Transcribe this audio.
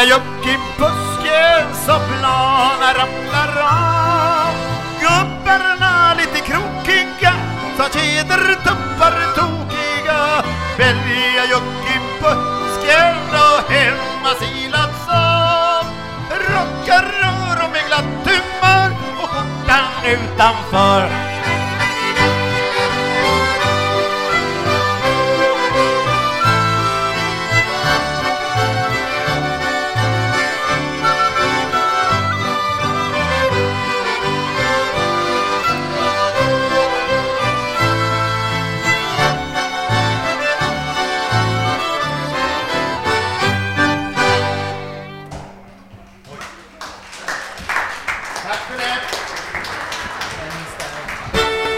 Bergajuck i busken så bladen ramlar av. Gubbarna lite krokiga så tjäder tuppar tokiga. Bergajuck i busken och hemma silats av. Rockar rör och med glatt humör och skjortan utanför. Tack för det!